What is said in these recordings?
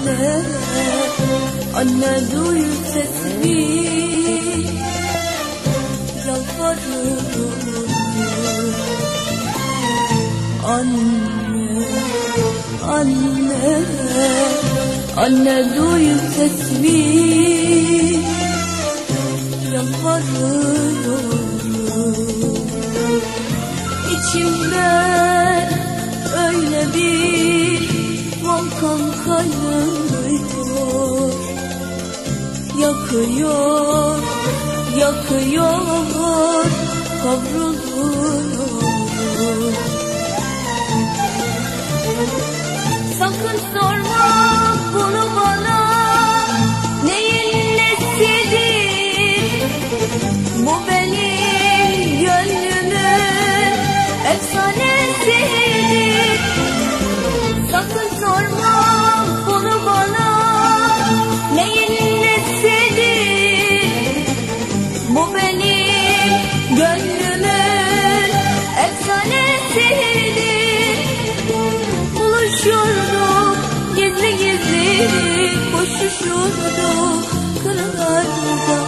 Anne, anne, duy sesimi Yalvarırım Anne, anne, anne duy sesimi volkan kaynıyor Yakıyor, yakıyor, kavruluyor. Sakın sorma Koşuşurduk kırlarda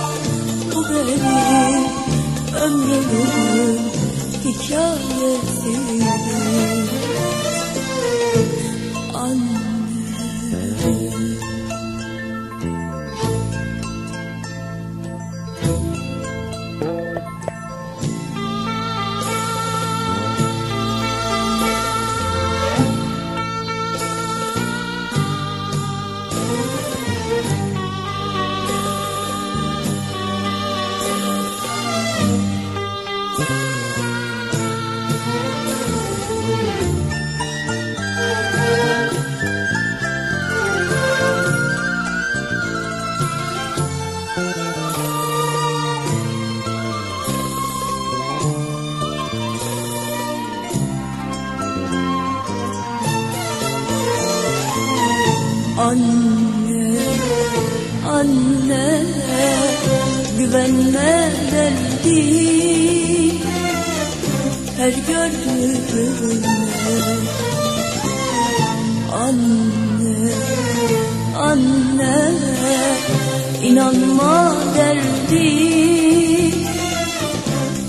Bu benim ömrümün hikayesidir Anne Anne, anne, güvenme derdi her gördüğüme. Anne, anne, inanma derdi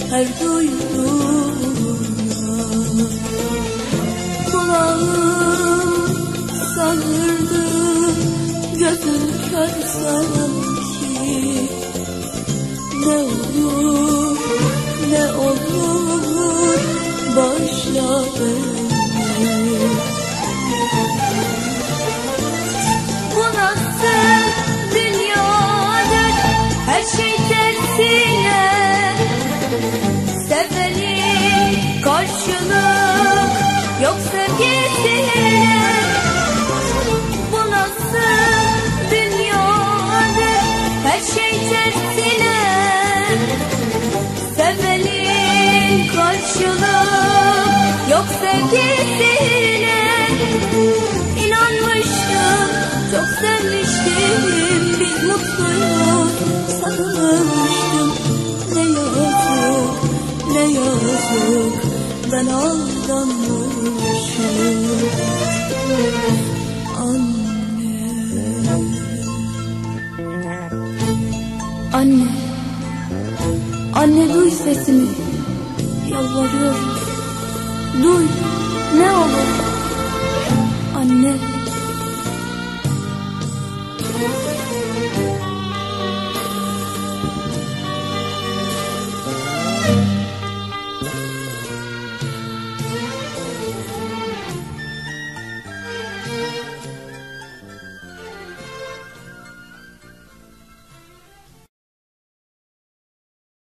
her duyduğuna. Gözüm kör sanki. Ne olur ne olur karşılık yok sevgisine. İnanmıştım çok sevmiştim. Biz mutluyuz sanmıştım Ne yazık ne yazık. Ben aldanmışım. Anne. Anne. Anne duy sesimi Yalvarıyorum. Duy ne olur. Anne.